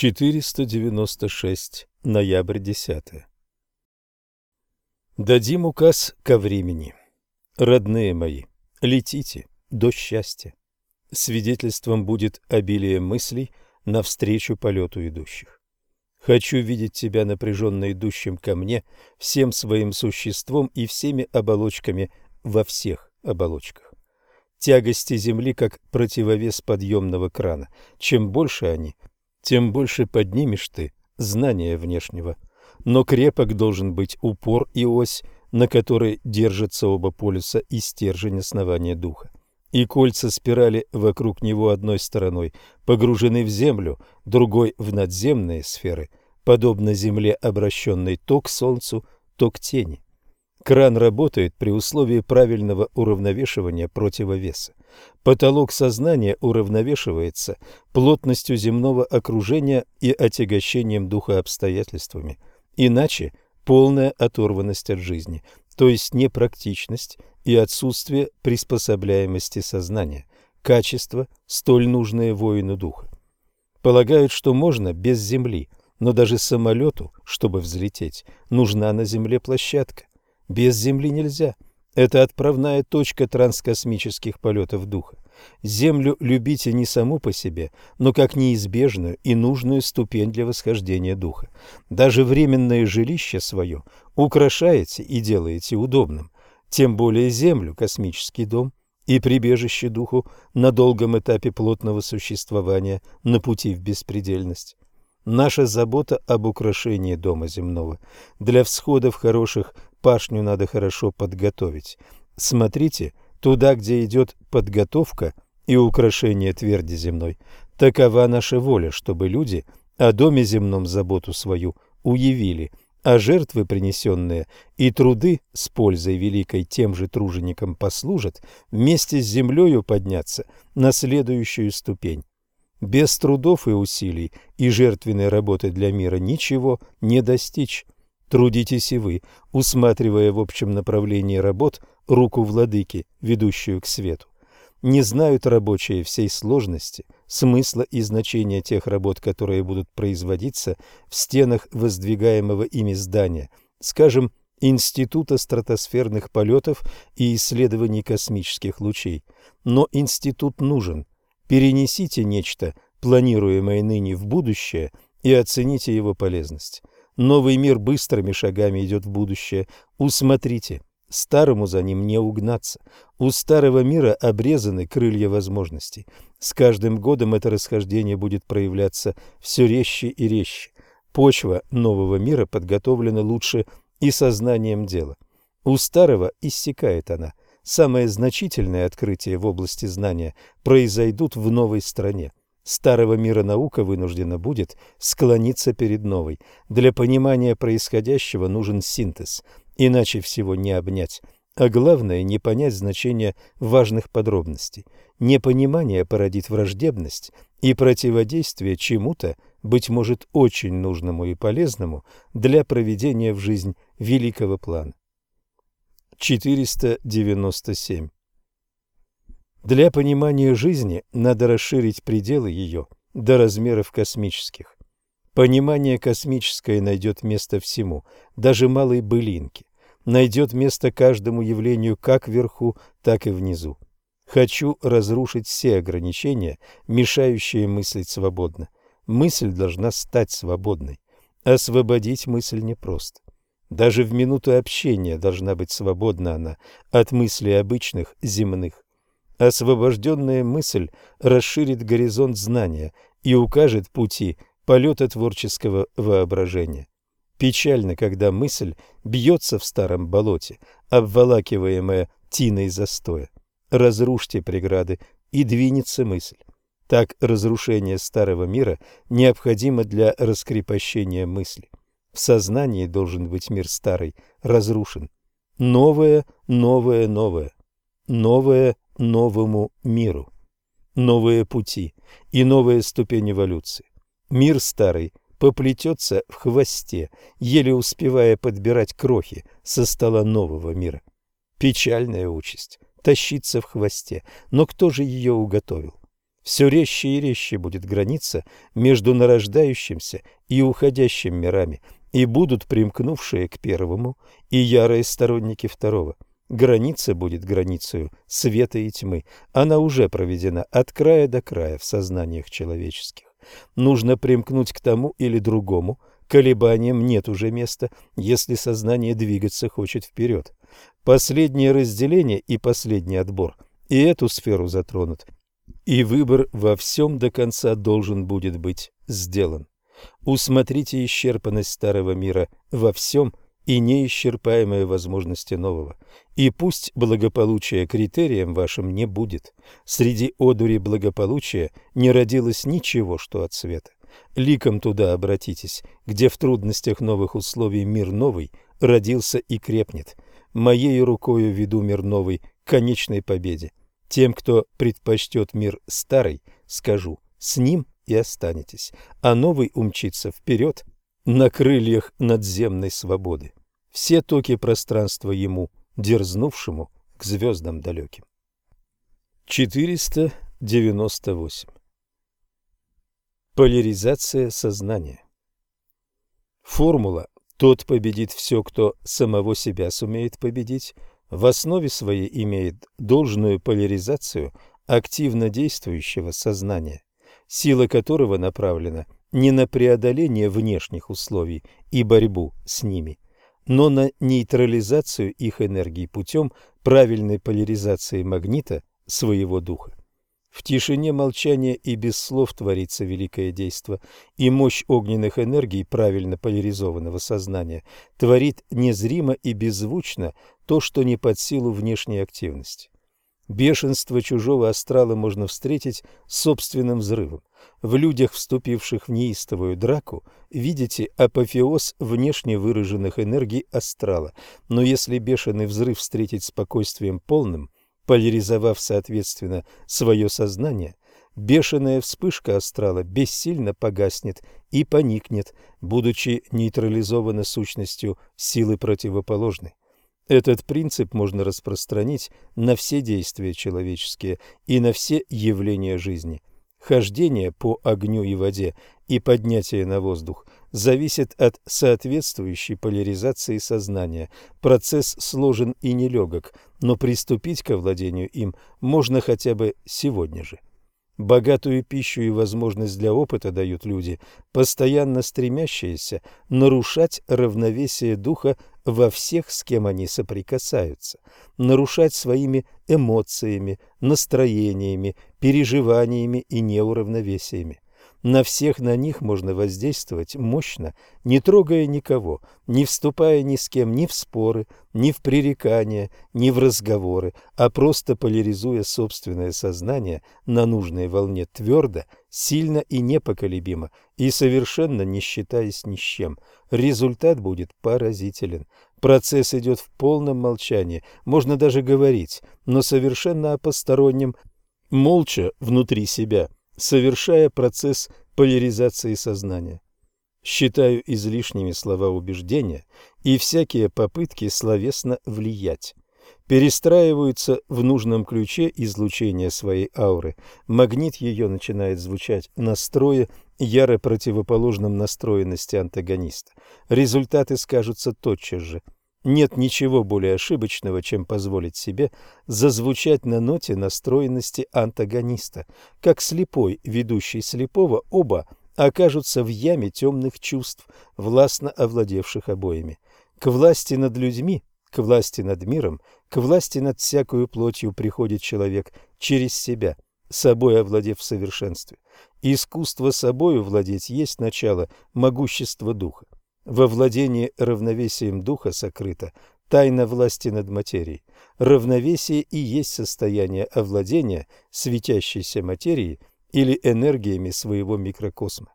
496. Ноябрь 10. Дадим указ ко времени. Родные мои, летите до счастья. Свидетельством будет обилие мыслей навстречу полету идущих. Хочу видеть тебя напряженно идущим ко мне всем своим существом и всеми оболочками во всех оболочках. Тягости Земли как противовес подъемного крана. Чем больше они, тем больше поднимешь ты знания внешнего. Но крепок должен быть упор и ось, на которой держатся оба полюса и стержень основания духа. И кольца спирали вокруг него одной стороной погружены в землю, другой в надземные сферы, подобно земле, обращенной то к солнцу, то к тени. Кран работает при условии правильного уравновешивания противовеса. Потолок сознания уравновешивается плотностью земного окружения и отягощением духа обстоятельствами. Иначе полная оторванность от жизни, то есть непрактичность и отсутствие приспособляемости сознания, качество, столь нужное воину духа. Полагают, что можно без земли, но даже самолету, чтобы взлететь, нужна на земле площадка. Без земли нельзя – это отправная точка транскосмических полетов духа. Землю любите не саму по себе, но как неизбежную и нужную ступень для восхождения духа. Даже временное жилище свое украшаете и делаете удобным. Тем более Землю, космический дом, и прибежище духу на долгом этапе плотного существования на пути в беспредельность. Наша забота об украшении дома земного. Для всходов хороших пашню надо хорошо подготовить. Смотрите туда, где идет подготовка и украшение тверди земной. Такова наша воля, чтобы люди о доме земном заботу свою уявили, а жертвы принесенные и труды с пользой великой тем же труженикам послужат, вместе с землею подняться на следующую ступень. Без трудов и усилий и жертвенной работы для мира ничего не достичь. Трудитесь и вы, усматривая в общем направлении работ руку владыки, ведущую к свету. Не знают рабочие всей сложности, смысла и значения тех работ, которые будут производиться в стенах воздвигаемого ими здания, скажем, Института стратосферных полетов и исследований космических лучей. Но институт нужен. Перенесите нечто, планируемое ныне в будущее, и оцените его полезность. Новый мир быстрыми шагами идет в будущее. Усмотрите, старому за ним не угнаться. У старого мира обрезаны крылья возможностей. С каждым годом это расхождение будет проявляться все резче и резче. Почва нового мира подготовлена лучше и сознанием дела. У старого иссякает она. Самые значительные открытия в области знания произойдут в новой стране старого мира наука вынуждена будет склониться перед новой. Для понимания происходящего нужен синтез, иначе всего не обнять. А главное, не понять значение важных подробностей. Непонимание породит враждебность и противодействие чему-то, быть может, очень нужному и полезному для проведения в жизнь великого плана. 497. Для понимания жизни надо расширить пределы ее до размеров космических. Понимание космическое найдет место всему, даже малой былинке, найдет место каждому явлению как вверху, так и внизу. Хочу разрушить все ограничения, мешающие мыслить свободно. Мысль должна стать свободной. Освободить мысль непросто. Даже в минуту общения должна быть свободна она от мыслей обычных, земных. Освобожденная мысль расширит горизонт знания и укажет пути полета творческого воображения. Печально, когда мысль бьется в старом болоте, обволакиваемая тиной застоя. Разрушьте преграды, и двинется мысль. Так разрушение старого мира необходимо для раскрепощения мысли. В сознании должен быть мир старый, разрушен. Новое, новое, новое. Новое, новому миру. Новые пути и новая ступень эволюции. Мир старый поплетется в хвосте, еле успевая подбирать крохи со стола нового мира. Печальная участь – тащиться в хвосте, но кто же ее уготовил? Все резче и резче будет граница между нарождающимся и уходящим мирами, и будут примкнувшие к первому и ярые сторонники второго. Граница будет границей света и тьмы. Она уже проведена от края до края в сознаниях человеческих. Нужно примкнуть к тому или другому, колебаниям нет уже места, если сознание двигаться хочет вперед. Последнее разделение и последний отбор и эту сферу затронут, и выбор во всем до конца должен будет быть сделан. Усмотрите исчерпанность старого мира во всем и неисчерпаемые возможности нового. И пусть благополучие критерием вашим не будет. Среди одури благополучия не родилось ничего, что от света. Ликом туда обратитесь, где в трудностях новых условий мир новый родился и крепнет. Моею рукою веду мир новый к конечной победе. Тем, кто предпочтет мир старый, скажу, с ним и останетесь, а новый умчится вперед на крыльях надземной свободы. Все токи пространства ему, дерзнувшему к звездам далеким. 498. Поляризация сознания. Формула «тот победит все, кто самого себя сумеет победить» в основе своей имеет должную поляризацию активно действующего сознания, сила которого направлена не на преодоление внешних условий и борьбу с ними, но на нейтрализацию их энергии путем правильной поляризации магнита своего духа. В тишине молчания и без слов творится великое действо, и мощь огненных энергий правильно поляризованного сознания творит незримо и беззвучно то, что не под силу внешней активности. Бешенство чужого астрала можно встретить собственным взрывом. В людях, вступивших в неистовую драку, видите апофеоз внешне выраженных энергий астрала. Но если бешеный взрыв встретить спокойствием полным, поляризовав соответственно свое сознание, бешеная вспышка астрала бессильно погаснет и поникнет, будучи нейтрализована сущностью силы противоположной. Этот принцип можно распространить на все действия человеческие и на все явления жизни. Хождение по огню и воде и поднятие на воздух зависит от соответствующей поляризации сознания. Процесс сложен и нелегок, но приступить к владению им можно хотя бы сегодня же. Богатую пищу и возможность для опыта дают люди, постоянно стремящиеся нарушать равновесие духа во всех, с кем они соприкасаются, нарушать своими эмоциями, настроениями, переживаниями и неуравновесиями. На всех на них можно воздействовать мощно, не трогая никого, не вступая ни с кем ни в споры, ни в пререкания, ни в разговоры, а просто поляризуя собственное сознание на нужной волне твердо, сильно и непоколебимо, и совершенно не считаясь ни с чем. Результат будет поразителен. Процесс идет в полном молчании, можно даже говорить, но совершенно о постороннем, молча внутри себя – совершая процесс поляризации сознания. Считаю излишними слова убеждения и всякие попытки словесно влиять. Перестраиваются в нужном ключе излучение своей ауры. Магнит ее начинает звучать на строе, яро противоположном настроенности антагониста. Результаты скажутся тотчас же – нет ничего более ошибочного, чем позволить себе зазвучать на ноте настроенности антагониста. Как слепой, ведущий слепого, оба окажутся в яме темных чувств, властно овладевших обоими. К власти над людьми, к власти над миром, к власти над всякою плотью приходит человек через себя, собой овладев в совершенстве. Искусство собою владеть есть начало могущества духа. Во владении равновесием духа сокрыта тайна власти над материей. Равновесие и есть состояние овладения светящейся материей или энергиями своего микрокосма.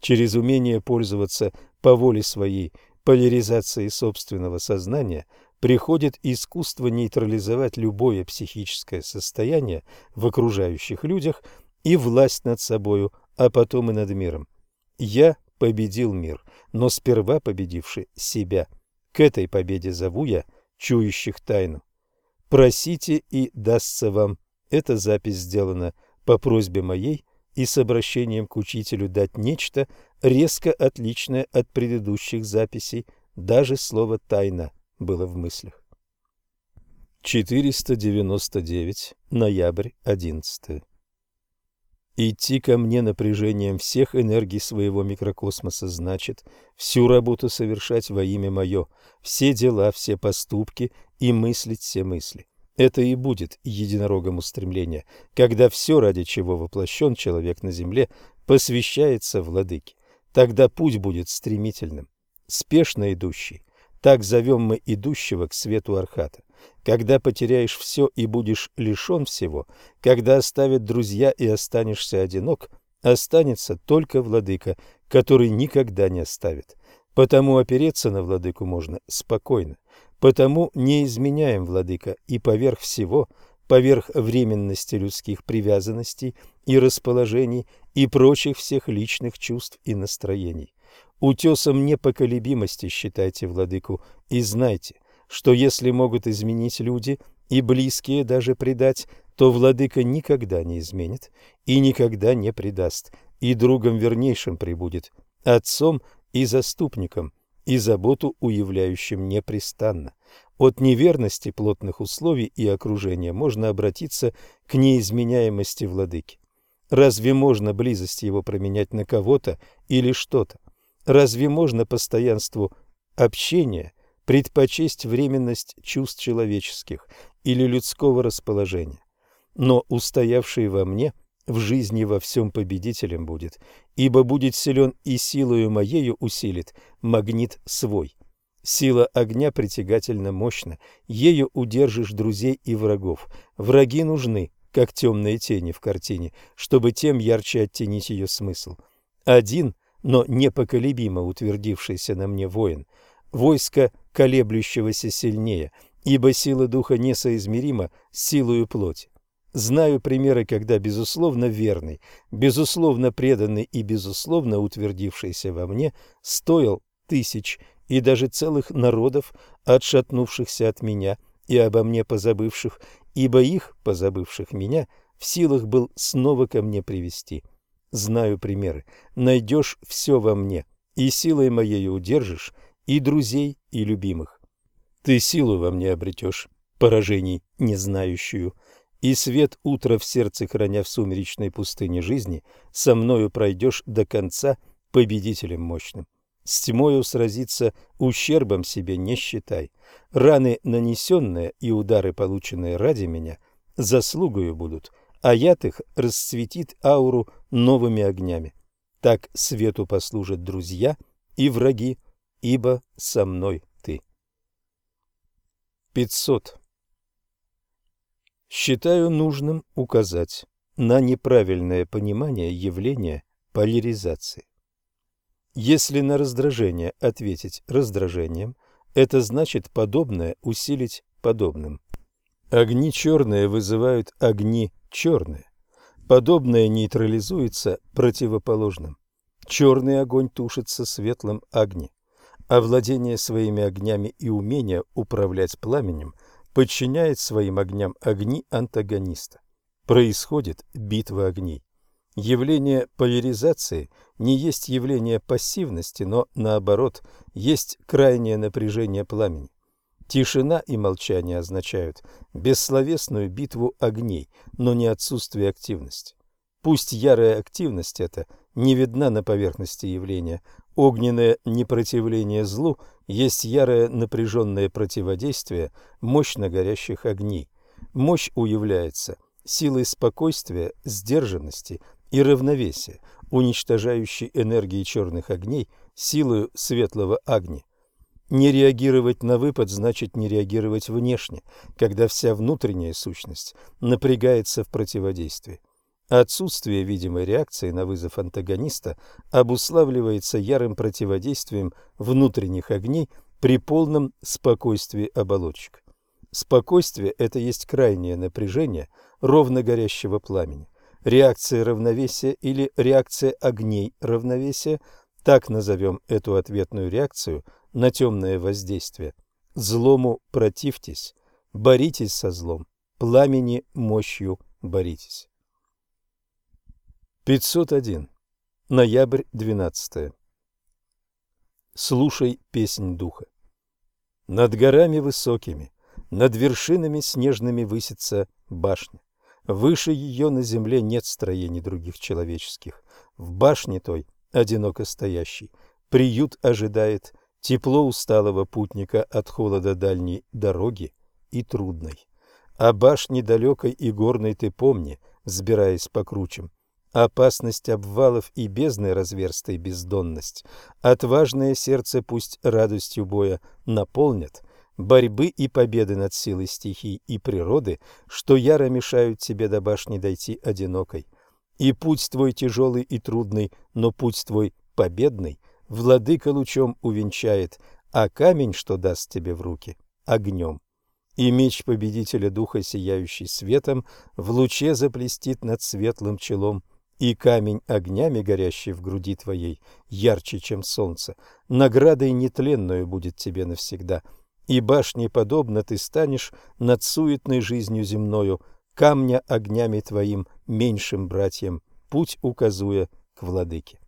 Через умение пользоваться по воле своей поляризацией собственного сознания приходит искусство нейтрализовать любое психическое состояние в окружающих людях и власть над собою, а потом и над миром. Я победил мир, но сперва победивший себя. К этой победе зову я чующих тайну. Просите, и дастся вам. Эта запись сделана по просьбе моей и с обращением к учителю дать нечто резко отличное от предыдущих записей, даже слово «тайна» было в мыслях. 499. Ноябрь 11. Идти ко мне напряжением всех энергий своего микрокосмоса значит всю работу совершать во имя мое, все дела, все поступки и мыслить все мысли. Это и будет единорогом устремления, когда все, ради чего воплощен человек на земле, посвящается владыке. Тогда путь будет стремительным, спешно идущий. Так зовем мы идущего к свету Архата. Когда потеряешь все и будешь лишен всего, когда оставят друзья и останешься одинок, останется только владыка, который никогда не оставит. Потому опереться на владыку можно спокойно. Потому не изменяем владыка и поверх всего, поверх временности людских привязанностей и расположений и прочих всех личных чувств и настроений. Утесом непоколебимости считайте владыку и знайте – что если могут изменить люди и близкие даже предать, то владыка никогда не изменит и никогда не предаст, и другом вернейшим прибудет, отцом и заступником, и заботу уявляющим непрестанно. От неверности плотных условий и окружения можно обратиться к неизменяемости владыки. Разве можно близость его променять на кого-то или что-то? Разве можно постоянству общения предпочесть временность чувств человеческих или людского расположения. Но устоявший во мне в жизни во всем победителем будет, ибо будет силен и силою моею усилит магнит свой. Сила огня притягательно мощна, ею удержишь друзей и врагов. Враги нужны, как темные тени в картине, чтобы тем ярче оттенить ее смысл. Один, но непоколебимо утвердившийся на мне воин – войска колеблющегося сильнее, ибо сила духа несоизмерима с силою плоти. Знаю примеры, когда безусловно верный, безусловно преданный и безусловно утвердившийся во мне стоил тысяч и даже целых народов, отшатнувшихся от меня и обо мне позабывших, ибо их, позабывших меня, в силах был снова ко мне привести. Знаю примеры. Найдешь все во мне, и силой моей удержишь, и друзей, и любимых. Ты силу во мне обретешь, поражений не знающую, и свет утра в сердце храня в сумеречной пустыне жизни, со мною пройдешь до конца победителем мощным. С тьмою сразиться ущербом себе не считай. Раны, нанесенные и удары, полученные ради меня, заслугою будут, а яд их расцветит ауру новыми огнями. Так свету послужат друзья и враги, ибо со мной ты. 500. Считаю нужным указать на неправильное понимание явления поляризации. Если на раздражение ответить раздражением, это значит подобное усилить подобным. Огни черные вызывают огни черные. Подобное нейтрализуется противоположным. Черный огонь тушится светлым огнем. Овладение своими огнями и умение управлять пламенем подчиняет своим огням огни антагониста. Происходит битва огней. Явление поляризации не есть явление пассивности, но, наоборот, есть крайнее напряжение пламени. Тишина и молчание означают бессловесную битву огней, но не отсутствие активности. Пусть ярая активность эта не видна на поверхности явления, Огненное непротивление злу есть ярое напряженное противодействие мощно горящих огней. Мощь уявляется силой спокойствия, сдержанности и равновесия, уничтожающей энергии черных огней силою светлого огня. Не реагировать на выпад значит не реагировать внешне, когда вся внутренняя сущность напрягается в противодействии. Отсутствие видимой реакции на вызов антагониста обуславливается ярым противодействием внутренних огней при полном спокойствии оболочек. Спокойствие – это есть крайнее напряжение ровно горящего пламени. Реакция равновесия или реакция огней равновесия – так назовем эту ответную реакцию на темное воздействие. Злому противьтесь, боритесь со злом, пламени мощью боритесь. 501. Ноябрь 12. Слушай песнь духа. Над горами высокими, над вершинами снежными высится башня. Выше ее на земле нет строений других человеческих. В башне той, одиноко стоящий, приют ожидает тепло усталого путника от холода дальней дороги и трудной. О башне далекой и горной ты помни, взбираясь по кручам, опасность обвалов и бездны разверстой бездонность, отважное сердце пусть радостью боя наполнят, борьбы и победы над силой стихий и природы, что яро мешают тебе до башни дойти одинокой. И путь твой тяжелый и трудный, но путь твой победный, владыка лучом увенчает, а камень, что даст тебе в руки, огнем. И меч победителя духа, сияющий светом, в луче заплестит над светлым челом и камень огнями, горящий в груди твоей, ярче, чем солнце, наградой нетленную будет тебе навсегда. И башней подобно ты станешь над суетной жизнью земною, камня огнями твоим меньшим братьям, путь указуя к владыке.